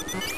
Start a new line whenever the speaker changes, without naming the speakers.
Thank you.